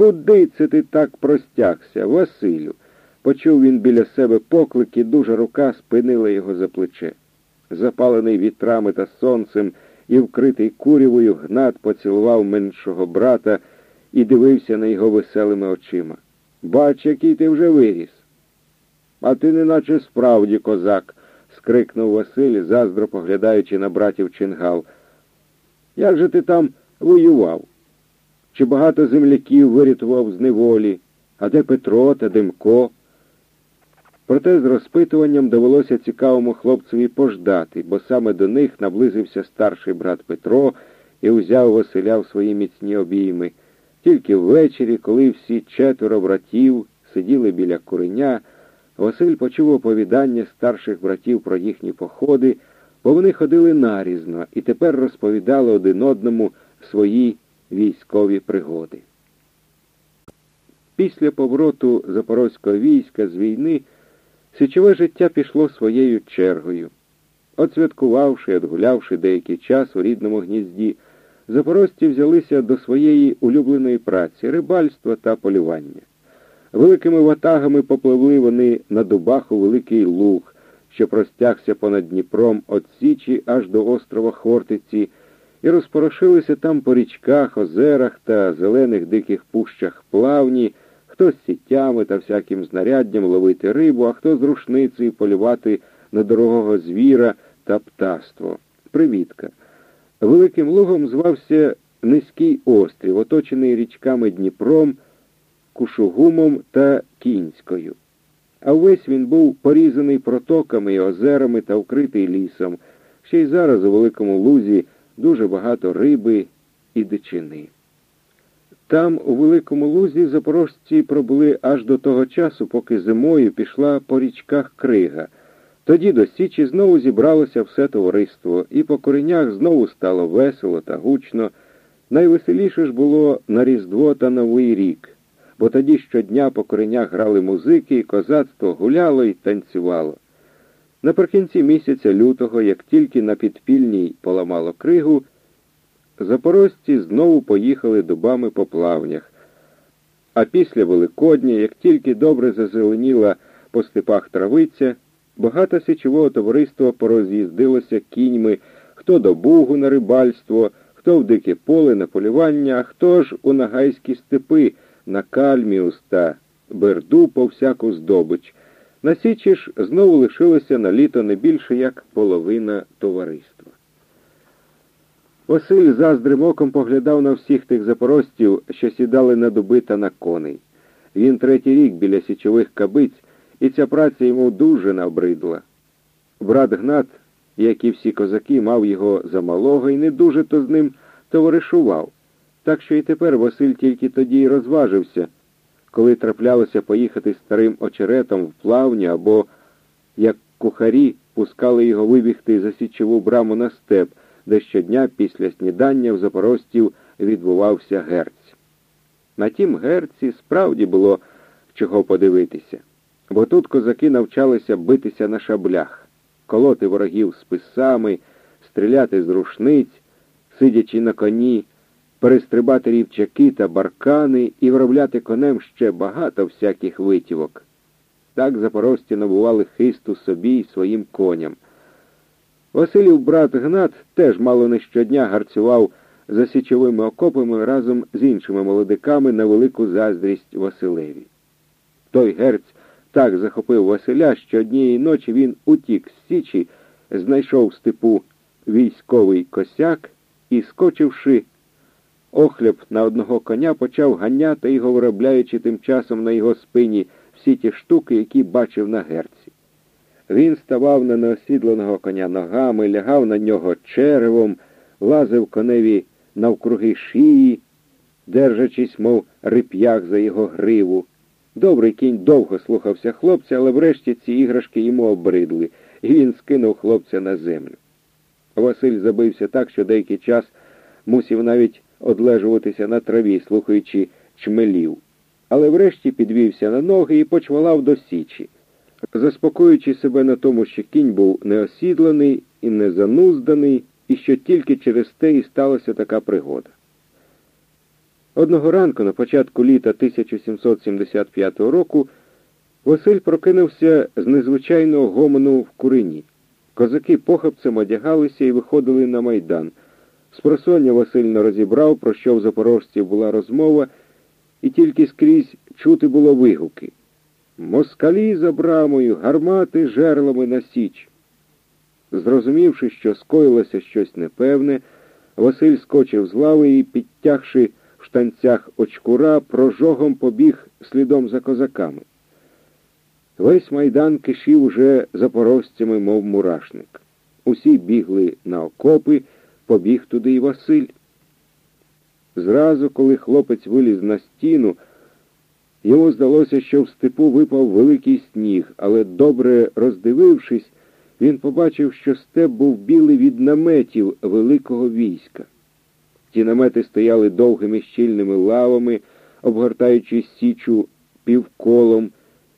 Куди це ти так простягся, Василю? Почув він біля себе поклик, і дуже рука спинила його за плече. Запалений вітрами та сонцем і вкритий курявою, Гнат поцілував меншого брата і дивився на його веселими очима. Бач, який ти вже виріс. А ти неначе справді козак, скрикнув Василь, заздро поглядаючи на братів Чингал. Як же ти там воював? Чи багато земляків вирятував з неволі, а де Петро та Демко? Проте з розпитуванням довелося цікавому хлопцеві пождати, бо саме до них наблизився старший брат Петро і узяв Василя в свої міцні обійми. Тільки ввечері, коли всі четверо братів сиділи біля куреня, Василь почув оповідання старших братів про їхні походи, бо вони ходили нарізно і тепер розповідали один одному свої військові пригоди. Після повороту запорозького війська з війни січове життя пішло своєю чергою. Отсвяткувавши, отгулявши деякий час у рідному гнізді, запорожці взялися до своєї улюбленої праці рибальства та полювання. Великими ватагами попливли вони на дубах у Великий Луг, що простягся понад Дніпром від Січі аж до острова Хортиці, і розпорошилися там по річках, озерах та зелених диких пущах плавні, хто з сітями та всяким знаряддям ловити рибу, а хто з рушницею полювати на дорогого звіра та птаство. Привітка. Великим лугом звався Низький острів, оточений річками Дніпром, Кушугумом та Кінською. А весь він був порізаний протоками і озерами та вкритий лісом. Ще й зараз у Великому Лузі дуже багато риби і дичини. Там, у Великому Лузі, запорожці пробули аж до того часу, поки зимою пішла по річках крига. Тоді до Січі знову зібралося все товариство, і по коренях знову стало весело та гучно. Найвеселіше ж було на Різдво та Новий рік, бо тоді щодня по коренях грали музики, і козацтво гуляло і танцювало. Наприкінці місяця лютого, як тільки на підпільній поламало кригу, запорожці знову поїхали дубами по плавнях. А після Великодня, як тільки добре зазеленіла по степах травиця, багато січового товариства пороз'їздилося кіньми хто до Бугу на рибальство, хто в дике поле на полювання, а хто ж у нагайські степи на кальміус та берду по всяку здобич. На Січі ж знову лишилося на літо не більше як половина товариства. Василь заздрим оком поглядав на всіх тих запорожців, що сідали на дуби та на коней. Він третій рік біля січових кабиць, і ця праця йому дуже набридла. Брат Гнат, як і всі козаки, мав його за малого і не дуже то з ним товаришував. Так що і тепер Василь тільки тоді й розважився коли траплялося поїхати старим очеретом в плавні або, як кухарі, пускали його вибігти за січову браму на степ, де щодня після снідання в запорожців відбувався герць. На тім герці справді було чого подивитися, бо тут козаки навчалися битися на шаблях, колоти ворогів списами, стріляти з рушниць, сидячи на коні перестрибати рівчаки та баркани і виробляти конем ще багато всяких витівок. Так запорожці набували хисту собі й своїм коням. Василів брат Гнат теж мало не щодня гарцював за січовими окопами разом з іншими молодиками на велику заздрість Василеві. Той герць так захопив Василя, що однієї ночі він утік з Січі, знайшов в степу військовий косяк і, скочивши Охляб на одного коня почав ганяти його, виробляючи тим часом на його спині всі ті штуки, які бачив на герці. Він ставав на неосідланого коня ногами, лягав на нього черевом, лазив коневі навкруги шиї, держачись, мов рип'ях за його гриву. Добрий кінь довго слухався хлопця, але врешті ці іграшки йому обридли, і він скинув хлопця на землю. Василь забився так, що деякий час мусів навіть одлежуватися на траві, слухаючи чмелів, але врешті підвівся на ноги і почвалав до січі, заспокоюючи себе на тому, що кінь був неосідланий і незанузданий, і що тільки через те і сталася така пригода. Одного ранку, на початку літа 1775 року, Василь прокинувся з незвичайного гомону в курині. Козаки похапцем одягалися і виходили на майдан. Спросоння Василь не розібрав, про що в запорожців була розмова, і тільки скрізь чути було вигуки. Москалі за брамою, гармати жерлами на січ. Зрозумівши, що скоїлося щось непевне, Василь скочив з лави і, підтягши в штанцях очкура, прожогом побіг слідом за козаками. Весь майдан кишів уже запорожцями, мов мурашник. Усі бігли на окопи, побіг туди і Василь. Зразу, коли хлопець виліз на стіну, йому здалося, що в степу випав великий сніг, але, добре роздивившись, він побачив, що степ був білий від наметів великого війська. Ті намети стояли довгими щільними лавами, обгортаючи січу півколом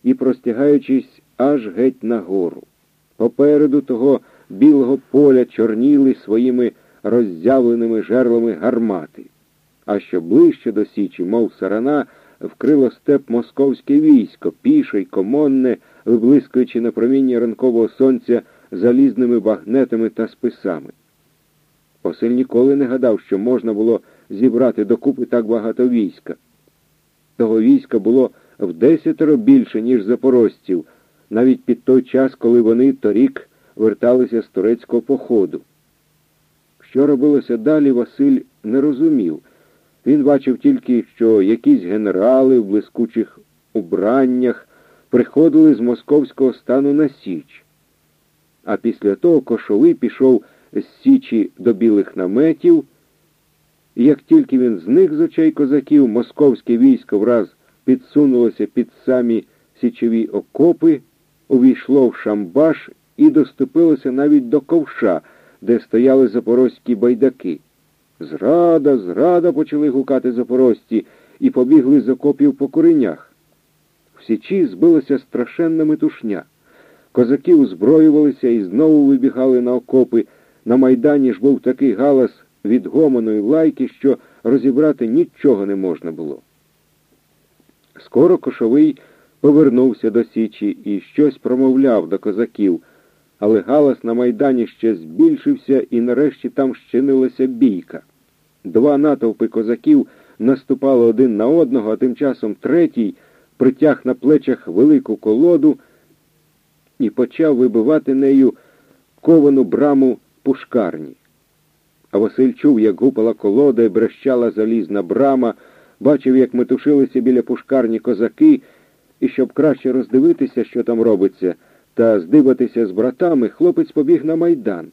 і простягаючись аж геть нагору. Попереду того білого поля чорніли своїми роззявленими жерлами гармати. А що ближче до Січі, мов сарана, вкрило степ московське військо, піше й комонне, виблискуючи на проміння ранкового сонця залізними багнетами та списами. Василь ніколи не гадав, що можна було зібрати докупи так багато війська. Того війська було в десятеро більше, ніж запорожців, навіть під той час, коли вони торік верталися з турецького походу. Що робилося далі, Василь не розумів. Він бачив тільки, що якісь генерали в блискучих убраннях приходили з московського стану на Січ. А після того Кошовий пішов з Січі до білих наметів, і як тільки він зник з очей козаків, московське військо враз підсунулося під самі січові окопи, увійшло в Шамбаш і доступилося навіть до ковша, де стояли запорозькі байдаки. Зрада, зрада, почали гукати запорожці і побігли з окопів по куренях. В січі збилася страшенна метушня. Козаки озброювалися і знову вибігали на окопи. На майдані ж був такий галас від гомоної лайки, що розібрати нічого не можна було. Скоро кошовий повернувся до Січі і щось промовляв до козаків, але галас на майдані ще збільшився і нарешті там щинилася бійка. Два натовпи козаків наступали один на одного, а тим часом третій притяг на плечах велику колоду і почав вибивати нею ковану браму пушкарні. А Василь чув, як гупала колода і брещала залізна брама, бачив, як метушилися біля пушкарні козаки, і щоб краще роздивитися, що там робиться, та здиватися з братами, хлопець побіг на майдан.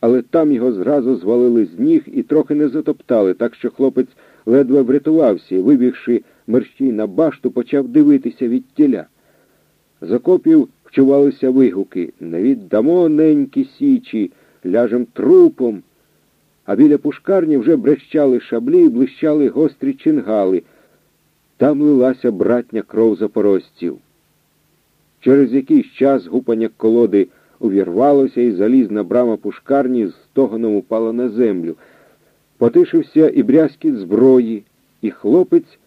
Але там його зразу звалили з ніг і трохи не затоптали, так що хлопець ледве врятувався і, вибігши мерщій на башту, почав дивитися від тіля. З окопів вчувалися вигуки не віддамо ненькі січі, ляжем трупом а біля пушкарні вже брещали шаблі і блищали гострі чингали. Там лилася братня кров запорожців. Через якийсь час гупання колоди увірвалося, і залізна брама пушкарні з стогоном упала на землю. Потишився і брязкіт зброї, і хлопець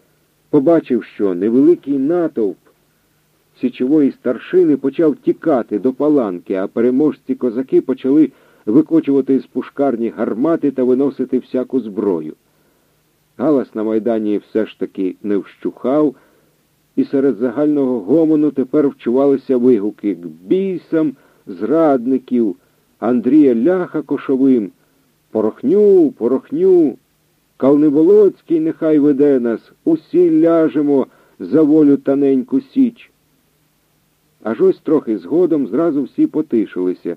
побачив, що невеликий натовп січової старшини почав тікати до паланки, а переможці козаки почали викочувати з пушкарні гармати та виносити всяку зброю. Галас на майдані все ж таки не вщухав, і серед загального гомону тепер вчувалися вигуки к бійсам, зрадників, Андрія Ляха Кошовим. Порохню, порохню, Калневолоцький нехай веде нас, усі ляжемо за волю таненьку січ. Аж ось трохи згодом зразу всі потишилися.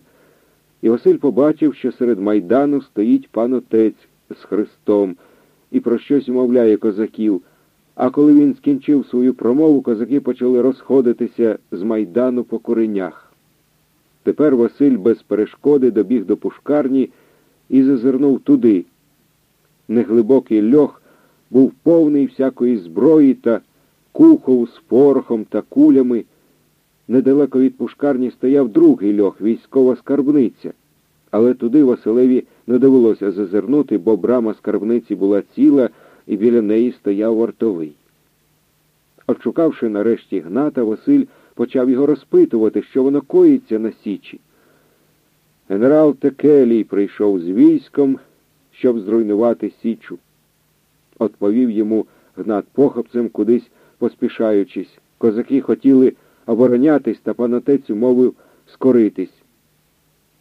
І Василь побачив, що серед майдану стоїть пан отець з Христом і про щось умовляє козаків. А коли він скінчив свою промову, козаки почали розходитися з майдану по коренях. Тепер Василь без перешкоди добіг до пушкарні і зазирнув туди. Неглибокий льох був повний всякої зброї та кухов з порохом та кулями. Недалеко від пушкарні стояв другий льох, військова скарбниця. Але туди Василеві не довелося зазирнути, бо брама скарбниці була ціла, і біля неї стояв вартовий. Отшукавши нарешті гната, Василь почав його розпитувати, що воно коїться на Січі. Генерал Текелій прийшов з військом, щоб зруйнувати Січу. Отповів йому гнат похопцем, кудись поспішаючись. Козаки хотіли оборонятись, та панотець умовив скоритись.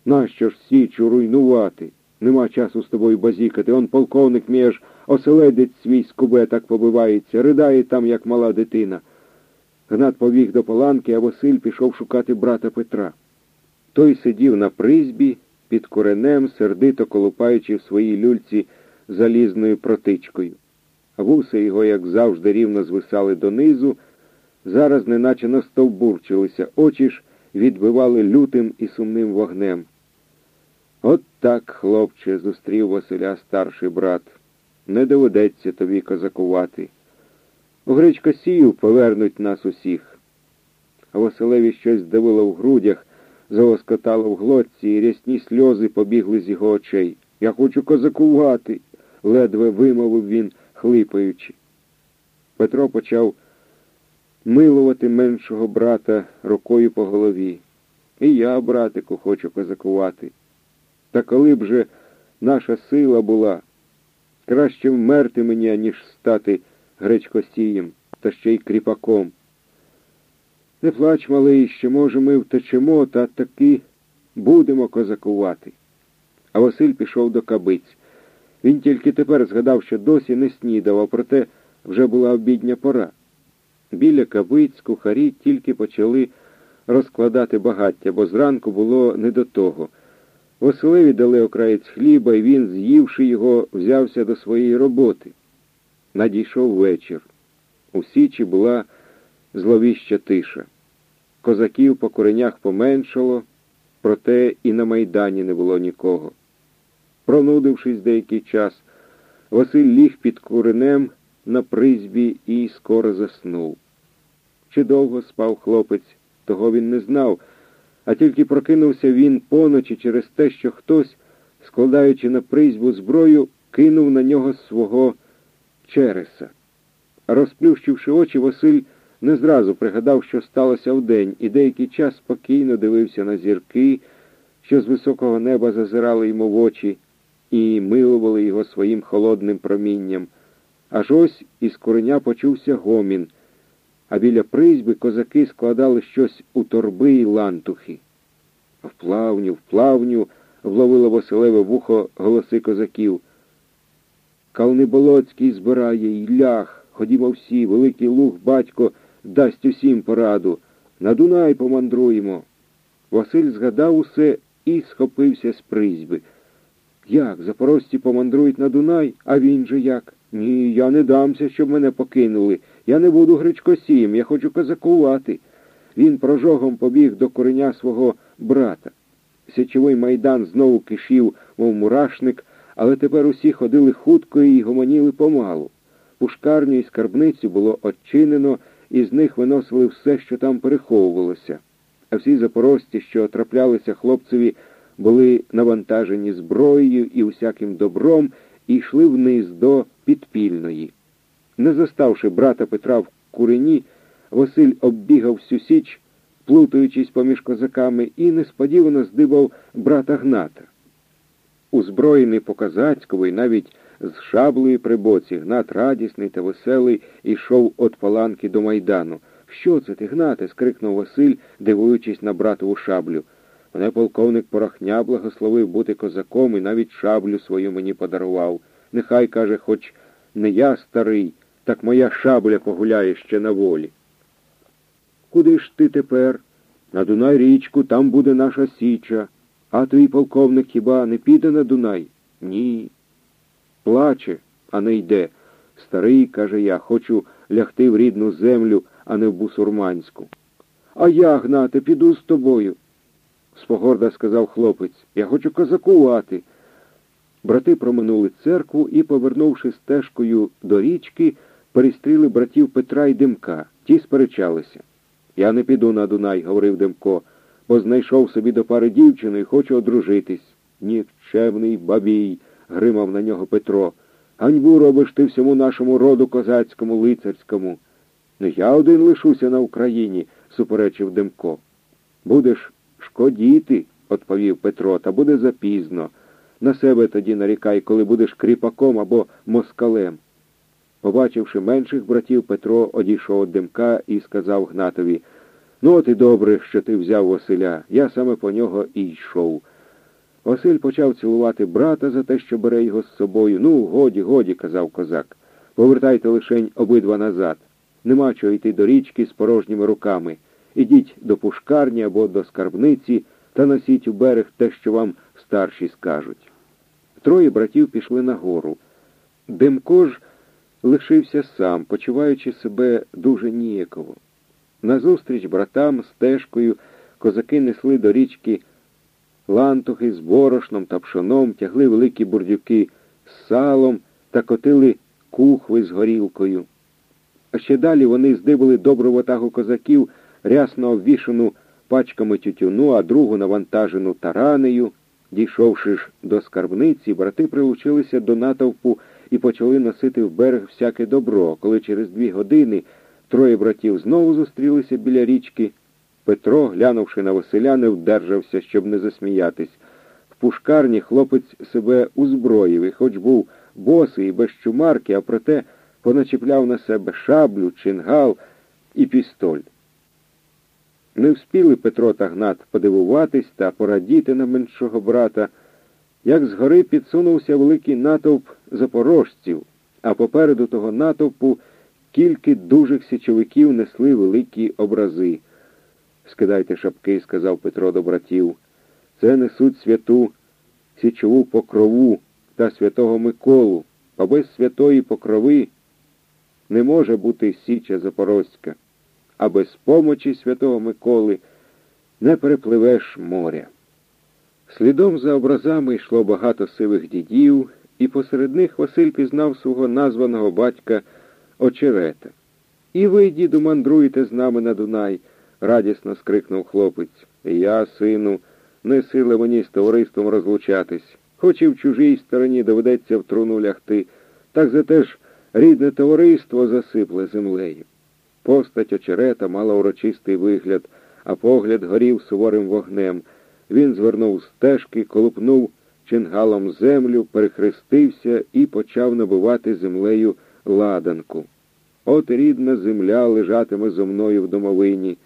Нащо ж Січу руйнувати? Нема часу з тобою базікати. Он полковник мій аж оселедець свій скубе так побивається, ридає там, як мала дитина. Гнат побіг до Паланки, а Василь пішов шукати брата Петра. Той сидів на призбі під коренем, сердито колупаючи в своїй люльці залізною протичкою. Вуси його, як завжди, рівно звисали донизу, зараз неначе настовбурчилися, очі ж відбивали лютим і сумним вогнем. От так, хлопче, зустрів Василя старший брат. Не доведеться тобі козакувати. У Гречкосію повернуть нас усіх. Василеві щось здавило в грудях, залоскотало в глотці, і рясні сльози побігли з його очей. Я хочу козакувати, ледве вимовив він, хлипаючи. Петро почав милувати меншого брата рукою по голові. І я, братику, хочу козакувати. Та коли б же наша сила була, краще вмерти мені, ніж стати гречкосієм та ще й кріпаком. Не плач, малий, що, може, ми втечемо, та таки будемо козакувати. А Василь пішов до кабиць. Він тільки тепер згадав, що досі не снідав, а проте вже була обідня пора. Біля кабиць кухарі тільки почали розкладати багаття, бо зранку було не до того. Василеві дали окраєць хліба, і він, з'ївши його, взявся до своєї роботи. Надійшов вечір. У Січі була зловіща тиша. Козаків по коренях поменшало, проте і на майдані не було нікого. Пронудившись деякий час, Василь ліг під куренем на призбі і скоро заснув. Чи довго спав хлопець, того він не знав, а тільки прокинувся він поночі через те, що хтось, складаючи на призьбу зброю, кинув на нього свого череса. Розплющивши очі, Василь не зразу пригадав, що сталося вдень, і деякий час спокійно дивився на зірки, що з високого неба зазирали йому в очі і милували його своїм холодним промінням. Аж ось із кореня почувся гомін, а біля призьби козаки складали щось у торби й лантухи. В плавню, в плавню, вловило Василеве вухо голоси козаків. Калниболоцький збирає й лях, ходімо всі, великий луг батько дасть усім пораду. На Дунай помандруємо. Василь згадав усе і схопився з призьби. Як? Запорожці помандрують на Дунай, а він же як? Ні, я не дамся, щоб мене покинули. Я не буду гречкосієм, я хочу козакувати. Він прожогом побіг до кореня свого брата. Січовий майдан знову кишів, мов мурашник, але тепер усі ходили хутко і гомоніли помалу. Пушкарню і скарбницю було очинено, і з них виносили все, що там переховувалося. А всі запорожці, що траплялися хлопцеві, були навантажені зброєю і усяким добром і йшли вниз до підпільної. Не заставши брата Петра в курені, Василь оббігав всю січ, плутаючись поміж козаками, і несподівано здибав брата Гната. Узброєний по козацькову і навіть з шаблею при боці, Гнат радісний та веселий ішов від паланки до майдану. Що це ти, Гнате? скрикнув Василь, дивуючись на братову шаблю. Мене полковник порохня благословив бути козаком і навіть шаблю свою мені подарував. Нехай, каже, хоч не я старий, так моя шабля погуляє ще на волі. Куди ж ти тепер? На Дунай річку, там буде наша Січа. А твій полковник хіба не піде на Дунай? Ні. Плаче, а не йде. Старий, каже я, хочу лягти в рідну землю, а не в бусурманську. А я, Гнате, піду з тобою спогорда сказав хлопець. Я хочу козакувати. Брати проминули церкву і, повернувши стежкою до річки, перестріли братів Петра і Димка. Ті сперечалися. Я не піду на Дунай, говорив Демко, бо знайшов собі до пари дівчину і хочу одружитись. Нікчемний бабій, гримав на нього Петро. Ганьбу робиш ти всьому нашому роду козацькому, лицарському. Ну я один лишуся на Україні, суперечив Демко. Будеш шкодіти, відповів Петро, та буде запізно. На себе тоді нарікай, коли будеш кріпаком або москалем. Побачивши менших братів, Петро одійшов від Демка і сказав Гнатові Ну, от і добре, що ти взяв Василя. Я саме по нього і йшов. Василь почав цілувати брата за те, що бере його з собою. Ну, годі, годі, казав козак. Повертайте лишень обидва назад. Нема чого йти до річки з порожніми руками. Ідіть до пушкарні або до скарбниці та носіть у берег те, що вам старші скажуть. Троє братів пішли нагору. Демко ж лишився сам, почуваючи себе дуже ніяково. Назустріч братам стежкою козаки несли до річки лантухи з борошном та пшоном, тягли великі бурдюки з салом та котили кухви з горілкою. А ще далі вони здибали добру ватагу козаків, рясно обвішану пачками тютюну, а другу навантажену таранею. Дійшовши ж до скарбниці, брати прилучилися до натовпу і почали носити в берег всяке добро, коли через дві години троє братів знову зустрілися біля річки. Петро, глянувши на Василя, не вдержався, щоб не засміятись. В пушкарні хлопець себе узброїв, і хоч був босий і без чумарки, а проте поначіпляв на себе шаблю, чингал і пістоль. Не вспіли Петро та Гнат подивуватись та порадіти на меншого брата, як згори підсунувся великий натовп запорожців, а попереду того натовпу кілька дужих січовиків несли великі образи. Скидайте шапки, сказав Петро до братів. Це несуть святу січову покрову та святого Миколу, а без святої покрови не може бути Січа Запорозька, а без помочі святого Миколи не перепливеш моря. Слідом за образами йшло багато сивих дідів, і посеред них Василь пізнав свого названого батька очерета. І ви, діду, мандруєте з нами на Дунай, радісно скрикнув хлопець. Я, сину, не сила мені з товариством розлучатись. Хоч і в чужій стороні доведеться в труну лягти, так зате ж рідне товариство засипле землею. Постать очерета мала урочистий вигляд, а погляд горів суворим вогнем. Він звернув стежки, колупнув чингалом землю, перехрестився і почав набивати землею ладанку. От рідна земля лежатиме зо мною в домовині.